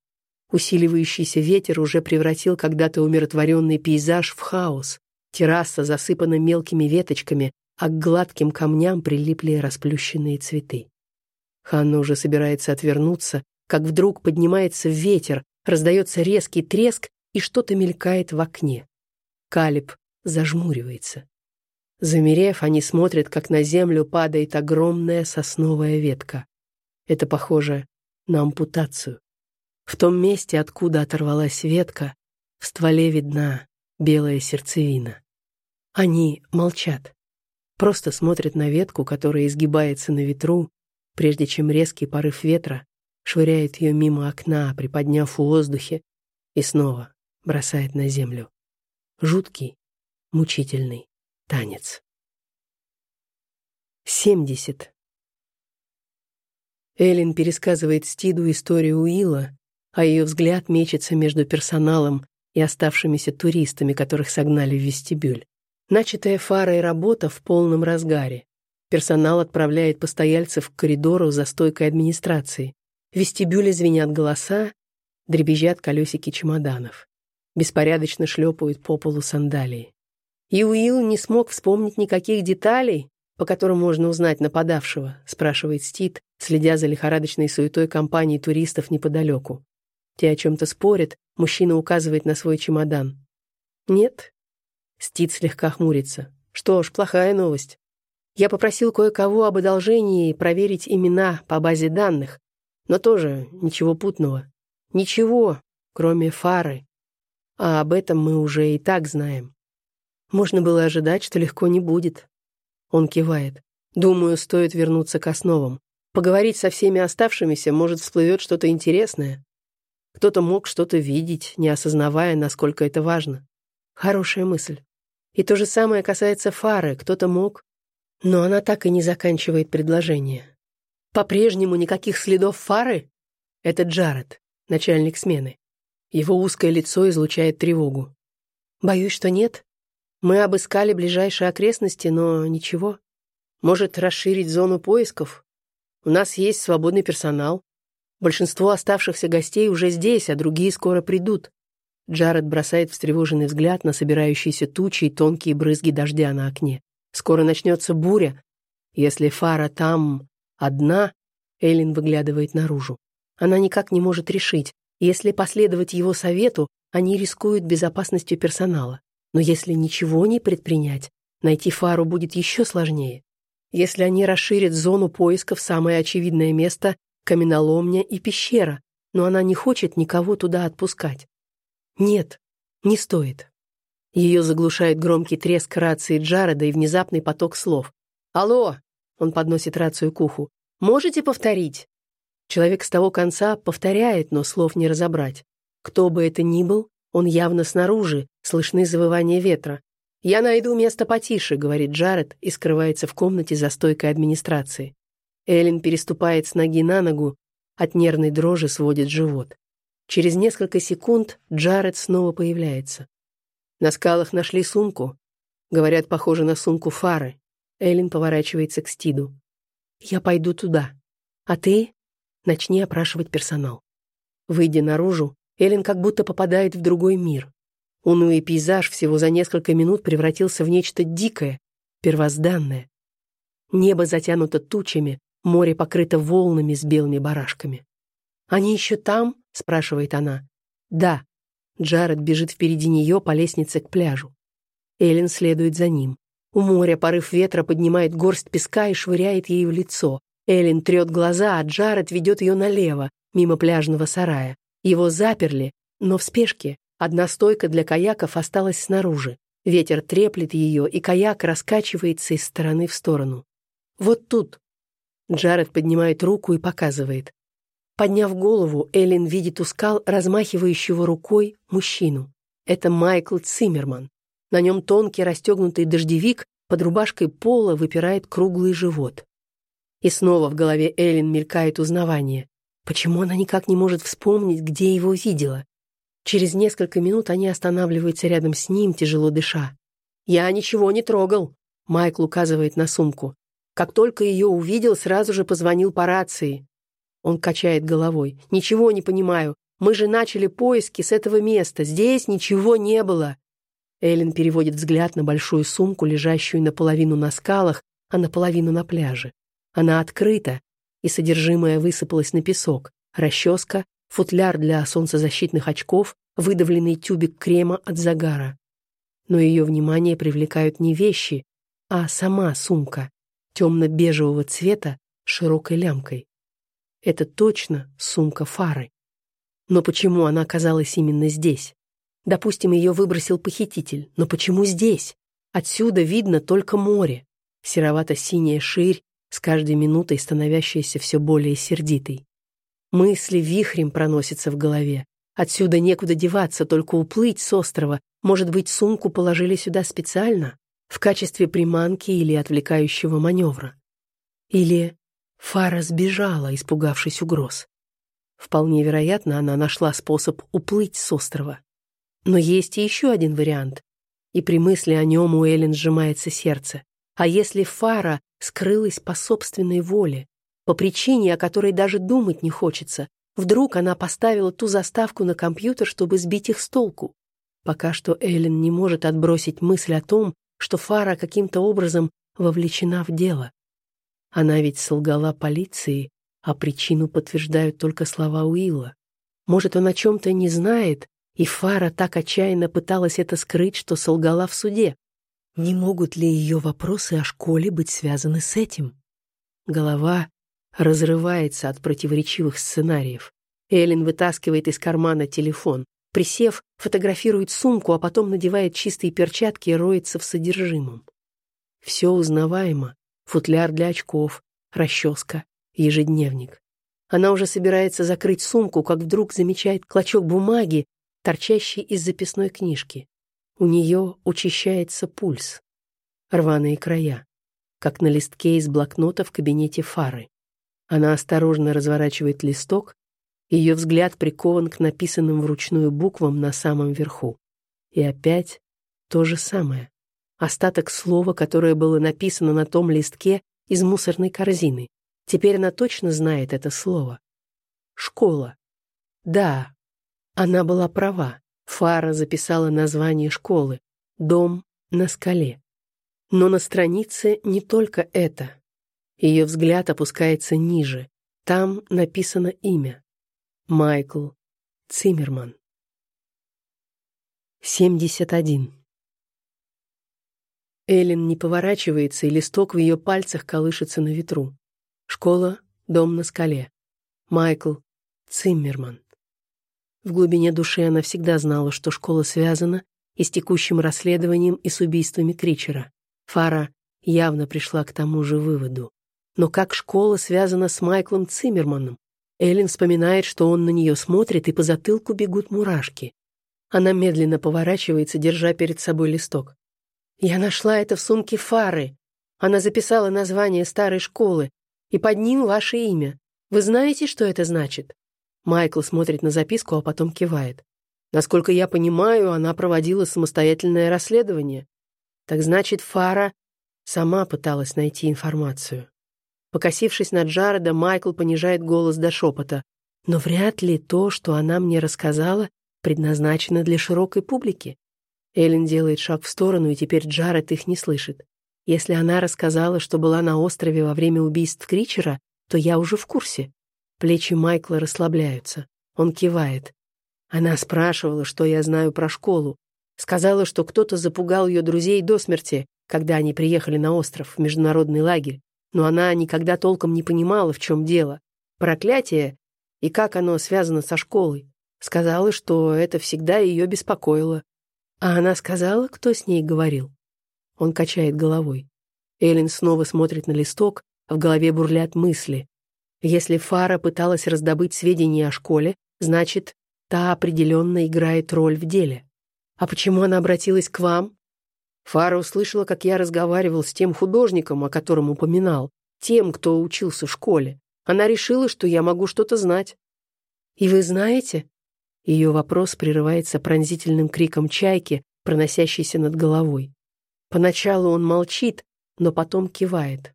Усиливающийся ветер уже превратил когда-то умиротворенный пейзаж в хаос. Терраса засыпана мелкими веточками, а к гладким камням прилипли расплющенные цветы. Ханна уже собирается отвернуться, как вдруг поднимается ветер, раздается резкий треск, и что-то мелькает в окне. Калиб зажмуривается. Замерев, они смотрят, как на землю падает огромная сосновая ветка. Это похоже на ампутацию. В том месте, откуда оторвалась ветка, в стволе видна белая сердцевина. Они молчат, просто смотрят на ветку, которая изгибается на ветру, прежде чем резкий порыв ветра швыряет ее мимо окна, приподняв в воздухе, и снова бросает на землю. Жуткий, мучительный танец. 70. Эллен пересказывает Стиду историю Уилла, а ее взгляд мечется между персоналом и оставшимися туристами, которых согнали в вестибюль. Начатая фарой работа в полном разгаре. Персонал отправляет постояльцев к коридору за стойкой администрации. В вестибюле звенят голоса, дребезжат колесики чемоданов. Беспорядочно шлепают по полу сандалии. «И Уилл не смог вспомнить никаких деталей, по которым можно узнать нападавшего?» — спрашивает Стит, следя за лихорадочной суетой компании туристов неподалеку. Те о чем-то спорят, мужчина указывает на свой чемодан. «Нет». Стит слегка хмурится. «Что ж, плохая новость. Я попросил кое-кого об одолжении проверить имена по базе данных, но тоже ничего путного. Ничего, кроме фары. А об этом мы уже и так знаем. Можно было ожидать, что легко не будет. Он кивает. Думаю, стоит вернуться к основам. Поговорить со всеми оставшимися, может, всплывет что-то интересное. Кто-то мог что-то видеть, не осознавая, насколько это важно. Хорошая мысль. И то же самое касается Фары. Кто-то мог... Но она так и не заканчивает предложение. По-прежнему никаких следов Фары? Это Джаред, начальник смены. Его узкое лицо излучает тревогу. Боюсь, что нет. Мы обыскали ближайшие окрестности, но ничего. Может, расширить зону поисков? У нас есть свободный персонал. Большинство оставшихся гостей уже здесь, а другие скоро придут. Джаред бросает встревоженный взгляд на собирающиеся тучи и тонкие брызги дождя на окне. Скоро начнется буря. Если фара там одна, Эллен выглядывает наружу. Она никак не может решить, если последовать его совету, они рискуют безопасностью персонала. Но если ничего не предпринять, найти фару будет еще сложнее. Если они расширят зону поиска в самое очевидное место — каменоломня и пещера, но она не хочет никого туда отпускать. Нет, не стоит. Ее заглушает громкий треск рации Джареда и внезапный поток слов. «Алло!» — он подносит рацию к уху. «Можете повторить?» Человек с того конца повторяет, но слов не разобрать. Кто бы это ни был, он явно снаружи, слышны завывания ветра. «Я найду место потише», — говорит Джаред и скрывается в комнате за стойкой администрации. Эллен переступает с ноги на ногу, от нервной дрожи сводит живот. Через несколько секунд Джаред снова появляется. На скалах нашли сумку. Говорят, похоже на сумку фары. Эллен поворачивается к Стиду. «Я пойду туда. А ты начни опрашивать персонал». Выйдя наружу, Эллен как будто попадает в другой мир. Унылый пейзаж всего за несколько минут превратился в нечто дикое, первозданное. Небо затянуто тучами, море покрыто волнами с белыми барашками. «Они еще там?» — спрашивает она. «Да». Джаред бежит впереди нее по лестнице к пляжу. Эллен следует за ним. У моря порыв ветра поднимает горсть песка и швыряет ей в лицо. Эллен трет глаза, а Джаред ведет ее налево, мимо пляжного сарая. Его заперли, но в спешке. Одна стойка для каяков осталась снаружи. Ветер треплет ее, и каяк раскачивается из стороны в сторону. «Вот тут». Джаред поднимает руку и показывает. Подняв голову, Эллен видит у скал размахивающего рукой мужчину. Это Майкл Циммерман. На нем тонкий расстегнутый дождевик, под рубашкой пола выпирает круглый живот. И снова в голове Эллен мелькает узнавание. Почему она никак не может вспомнить, где его видела? Через несколько минут они останавливаются рядом с ним, тяжело дыша. «Я ничего не трогал», — Майкл указывает на сумку. «Как только ее увидел, сразу же позвонил по рации». Он качает головой. «Ничего не понимаю. Мы же начали поиски с этого места. Здесь ничего не было». Эллен переводит взгляд на большую сумку, лежащую наполовину на скалах, а наполовину на пляже. Она открыта, и содержимое высыпалось на песок. Расческа, футляр для солнцезащитных очков, выдавленный тюбик крема от загара. Но ее внимание привлекают не вещи, а сама сумка, темно-бежевого цвета, с широкой лямкой. Это точно сумка фары. Но почему она оказалась именно здесь? Допустим, ее выбросил похититель, но почему здесь? Отсюда видно только море. Серовато-синяя ширь, с каждой минутой становящаяся все более сердитой. Мысли вихрем проносятся в голове. Отсюда некуда деваться, только уплыть с острова. Может быть, сумку положили сюда специально? В качестве приманки или отвлекающего маневра? Или Фара сбежала, испугавшись угроз? Вполне вероятно, она нашла способ уплыть с острова. Но есть и еще один вариант. И при мысли о нем у Эллен сжимается сердце. А если Фара скрылась по собственной воле, по причине, о которой даже думать не хочется, вдруг она поставила ту заставку на компьютер, чтобы сбить их с толку? Пока что Эллен не может отбросить мысль о том, что Фара каким-то образом вовлечена в дело. Она ведь солгала полиции, а причину подтверждают только слова Уилла. Может, он о чем-то не знает, и Фара так отчаянно пыталась это скрыть, что солгала в суде. Не могут ли ее вопросы о школе быть связаны с этим? Голова разрывается от противоречивых сценариев. Эллен вытаскивает из кармана телефон. Присев, фотографирует сумку, а потом надевает чистые перчатки и роется в содержимом. Все узнаваемо. Футляр для очков, расческа, ежедневник. Она уже собирается закрыть сумку, как вдруг замечает клочок бумаги, торчащий из записной книжки. У нее учащается пульс. Рваные края, как на листке из блокнота в кабинете Фары. Она осторожно разворачивает листок, ее взгляд прикован к написанным вручную буквам на самом верху. И опять то же самое. Остаток слова, которое было написано на том листке из мусорной корзины. Теперь она точно знает это слово. Школа. Да, она была права. Фара записала название школы «Дом на скале». Но на странице не только это. Ее взгляд опускается ниже. Там написано имя. Майкл Циммерман. 71. Эллен не поворачивается, и листок в ее пальцах колышется на ветру. Школа, дом на скале. Майкл Циммерман. В глубине души она всегда знала, что школа связана и с текущим расследованием, и с убийствами Кричера. Фара явно пришла к тому же выводу. Но как школа связана с Майклом Циммерманом? Эллен вспоминает, что он на нее смотрит, и по затылку бегут мурашки. Она медленно поворачивается, держа перед собой листок. «Я нашла это в сумке Фары. Она записала название старой школы, и под ним ваше имя. Вы знаете, что это значит?» Майкл смотрит на записку, а потом кивает. Насколько я понимаю, она проводила самостоятельное расследование. Так значит, Фара сама пыталась найти информацию. Покосившись на Джареда, Майкл понижает голос до шепота. Но вряд ли то, что она мне рассказала, предназначено для широкой публики. Эллен делает шаг в сторону, и теперь Джаред их не слышит. Если она рассказала, что была на острове во время убийств Кричера, то я уже в курсе. Плечи Майкла расслабляются. Он кивает. Она спрашивала, что я знаю про школу. Сказала, что кто-то запугал ее друзей до смерти, когда они приехали на остров, в международный лагерь. Но она никогда толком не понимала, в чем дело. Проклятие и как оно связано со школой. Сказала, что это всегда ее беспокоило. А она сказала, кто с ней говорил. Он качает головой. Эллен снова смотрит на листок, в голове бурлят мысли. Если Фара пыталась раздобыть сведения о школе, значит, та определенно играет роль в деле. А почему она обратилась к вам? Фара услышала, как я разговаривал с тем художником, о котором упоминал, тем, кто учился в школе. Она решила, что я могу что-то знать. «И вы знаете?» Ее вопрос прерывается пронзительным криком чайки, проносящейся над головой. Поначалу он молчит, но потом кивает.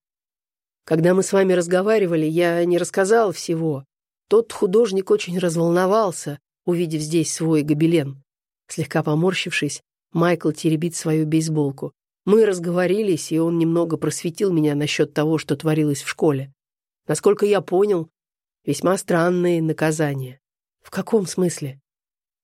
Когда мы с вами разговаривали, я не рассказал всего. Тот художник очень разволновался, увидев здесь свой гобелен. Слегка поморщившись, Майкл теребит свою бейсболку. Мы разговорились, и он немного просветил меня насчет того, что творилось в школе. Насколько я понял, весьма странные наказания. В каком смысле?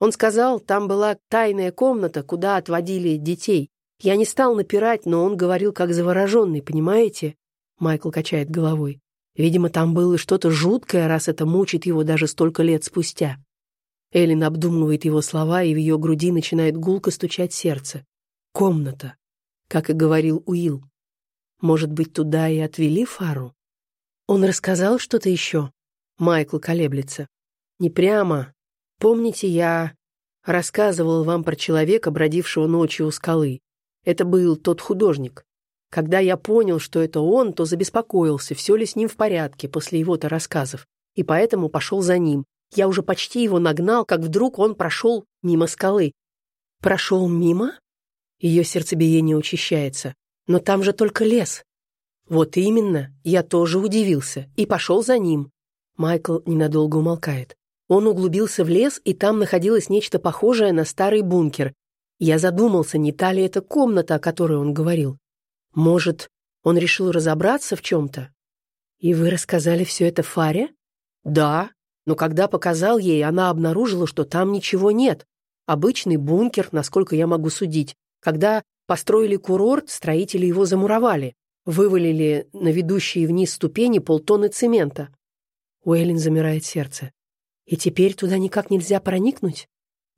Он сказал, там была тайная комната, куда отводили детей. Я не стал напирать, но он говорил как завороженный, понимаете? Майкл качает головой. Видимо, там было что-то жуткое, раз это мучит его даже столько лет спустя. Эллен обдумывает его слова, и в ее груди начинает гулко стучать сердце. Комната, как и говорил Уилл. Может быть, туда и отвели Фару? Он рассказал что-то еще? Майкл колеблется. Не прямо. Помните, я рассказывал вам про человека, бродившего ночью у скалы. Это был тот художник. Когда я понял, что это он, то забеспокоился, все ли с ним в порядке после его-то рассказов, и поэтому пошел за ним. Я уже почти его нагнал, как вдруг он прошел мимо скалы. Прошел мимо? Ее сердцебиение учащается. Но там же только лес. Вот именно, я тоже удивился и пошел за ним. Майкл ненадолго умолкает. Он углубился в лес, и там находилось нечто похожее на старый бункер. Я задумался, не та ли это комната, о которой он говорил. Может, он решил разобраться в чем-то? И вы рассказали все это Фаре? Да, но когда показал ей, она обнаружила, что там ничего нет. Обычный бункер, насколько я могу судить. Когда построили курорт, строители его замуровали. Вывалили на ведущие вниз ступени полтонны цемента. У Эллен замирает сердце. И теперь туда никак нельзя проникнуть?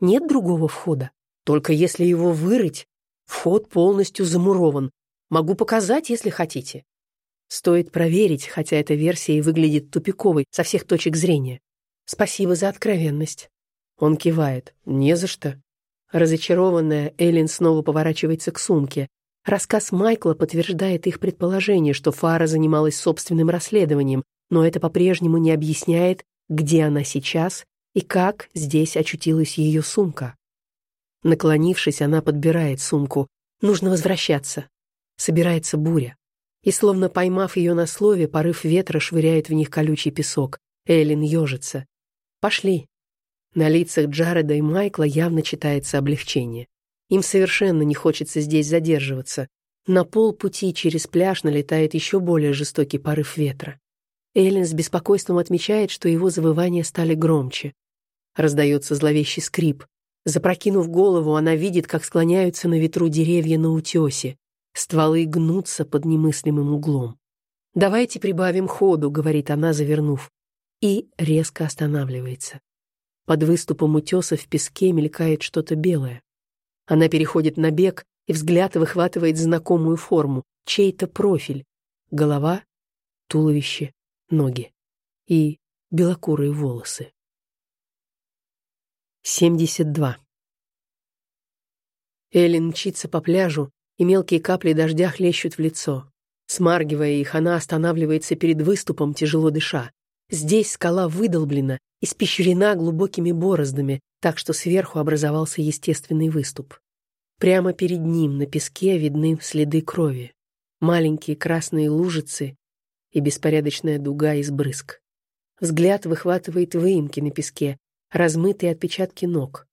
Нет другого входа? Только если его вырыть, вход полностью замурован, Могу показать, если хотите. Стоит проверить, хотя эта версия и выглядит тупиковой со всех точек зрения. Спасибо за откровенность. Он кивает. Не за что. Разочарованная, Эллен снова поворачивается к сумке. Рассказ Майкла подтверждает их предположение, что Фара занималась собственным расследованием, но это по-прежнему не объясняет, где она сейчас и как здесь очутилась ее сумка. Наклонившись, она подбирает сумку. Нужно возвращаться. Собирается буря. И, словно поймав ее на слове, порыв ветра швыряет в них колючий песок. Эллен ежится. «Пошли». На лицах Джареда и Майкла явно читается облегчение. Им совершенно не хочется здесь задерживаться. На полпути через пляж налетает еще более жестокий порыв ветра. Эллен с беспокойством отмечает, что его завывания стали громче. Раздается зловещий скрип. Запрокинув голову, она видит, как склоняются на ветру деревья на утесе. Стволы гнутся под немыслимым углом. «Давайте прибавим ходу», — говорит она, завернув, и резко останавливается. Под выступом утеса в песке мелькает что-то белое. Она переходит на бег, и взгляд выхватывает знакомую форму, чей-то профиль. Голова, туловище, ноги и белокурые волосы. 72. Эллен мчится по пляжу, и мелкие капли дождя хлещут в лицо. Смаргивая их, она останавливается перед выступом, тяжело дыша. Здесь скала выдолблена, испещрена глубокими бороздами, так что сверху образовался естественный выступ. Прямо перед ним на песке видны следы крови. Маленькие красные лужицы и беспорядочная дуга из брызг. Взгляд выхватывает выемки на песке, размытые отпечатки ног.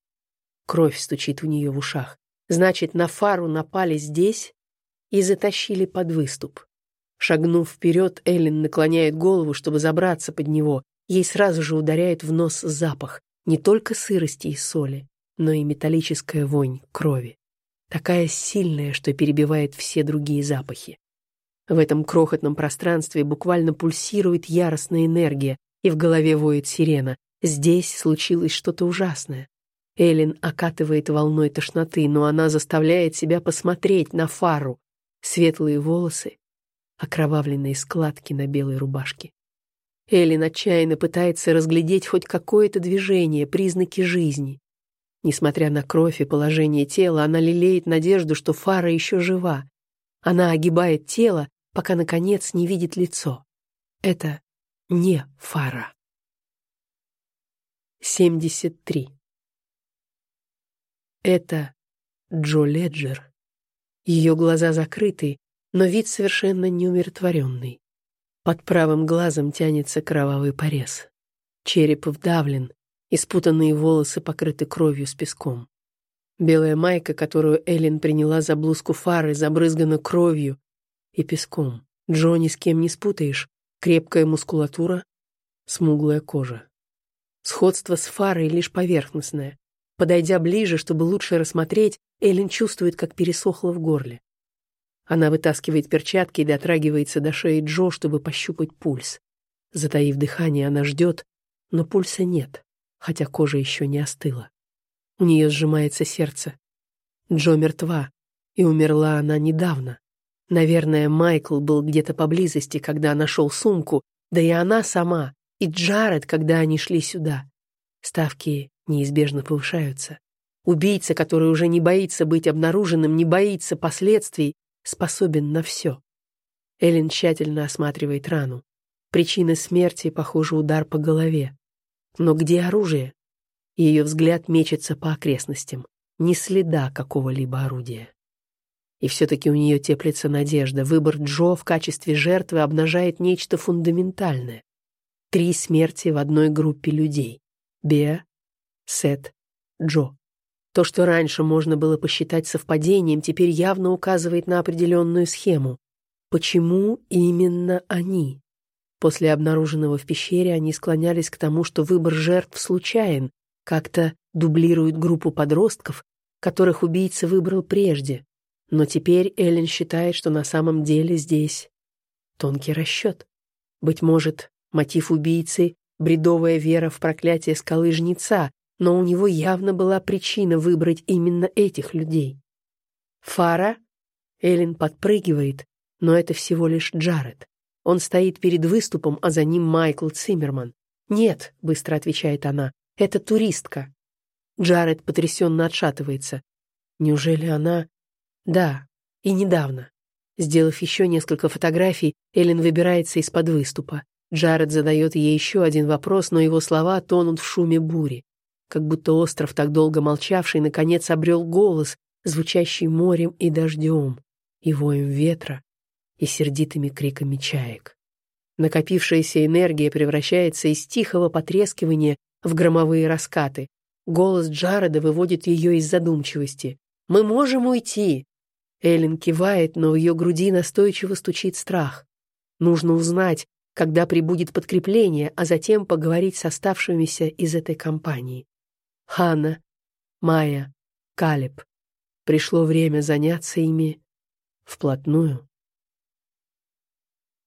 Кровь стучит у нее в ушах. Значит, на фару напали здесь и затащили под выступ. Шагнув вперед, Эллен наклоняет голову, чтобы забраться под него. Ей сразу же ударяет в нос запах не только сырости и соли, но и металлическая вонь крови. Такая сильная, что перебивает все другие запахи. В этом крохотном пространстве буквально пульсирует яростная энергия, и в голове воет сирена. Здесь случилось что-то ужасное. Эллен окатывает волной тошноты, но она заставляет себя посмотреть на фару. Светлые волосы, окровавленные складки на белой рубашке. Эллен отчаянно пытается разглядеть хоть какое-то движение, признаки жизни. Несмотря на кровь и положение тела, она лелеет надежду, что Фара еще жива. Она огибает тело, пока, наконец, не видит лицо. Это не Фара. 73. Это Джо Леджер. Ее глаза закрыты, но вид совершенно неумиротворенный. Под правым глазом тянется кровавый порез. Череп вдавлен, испутанные волосы покрыты кровью с песком. Белая майка, которую Эллен приняла за блузку фары, забрызгана кровью и песком. Джо ни с кем не спутаешь. Крепкая мускулатура, смуглая кожа. Сходство с фарой лишь поверхностное. Подойдя ближе, чтобы лучше рассмотреть, Эллен чувствует, как пересохло в горле. Она вытаскивает перчатки и дотрагивается до шеи Джо, чтобы пощупать пульс. Затаив дыхание, она ждет, но пульса нет, хотя кожа еще не остыла. У нее сжимается сердце. Джо мертва, и умерла она недавно. Наверное, Майкл был где-то поблизости, когда нашел сумку, да и она сама, и Джаред, когда они шли сюда. Ставки неизбежно повышаются. Убийца, который уже не боится быть обнаруженным, не боится последствий, способен на все. Эллен тщательно осматривает рану. Причина смерти, похоже, удар по голове. Но где оружие? Ее взгляд мечется по окрестностям. Ни следа какого-либо орудия. И все-таки у нее теплится надежда. Выбор Джо в качестве жертвы обнажает нечто фундаментальное. Три смерти в одной группе людей. Беа, Сет, Джо. То, что раньше можно было посчитать совпадением, теперь явно указывает на определенную схему. Почему именно они? После обнаруженного в пещере они склонялись к тому, что выбор жертв случайен, как-то дублирует группу подростков, которых убийца выбрал прежде. Но теперь Эллен считает, что на самом деле здесь тонкий расчет. Быть может, мотив убийцы — бредовая вера в проклятие скалы Жнеца, но у него явно была причина выбрать именно этих людей. Фара? Эллен подпрыгивает, но это всего лишь Джаред. Он стоит перед выступом, а за ним Майкл Циммерман. «Нет», — быстро отвечает она, — «это туристка». Джаред потрясенно отшатывается. Неужели она... Да, и недавно. Сделав еще несколько фотографий, Эллен выбирается из-под выступа. Джаред задает ей еще один вопрос, но его слова тонут в шуме бури как будто остров, так долго молчавший, наконец обрел голос, звучащий морем и дождем, и воем ветра, и сердитыми криками чаек. Накопившаяся энергия превращается из тихого потрескивания в громовые раскаты. Голос Джареда выводит ее из задумчивости. «Мы можем уйти!» Эллен кивает, но в ее груди настойчиво стучит страх. Нужно узнать, когда прибудет подкрепление, а затем поговорить с оставшимися из этой компании. Ханна, Майя, Калеб. Пришло время заняться ими вплотную.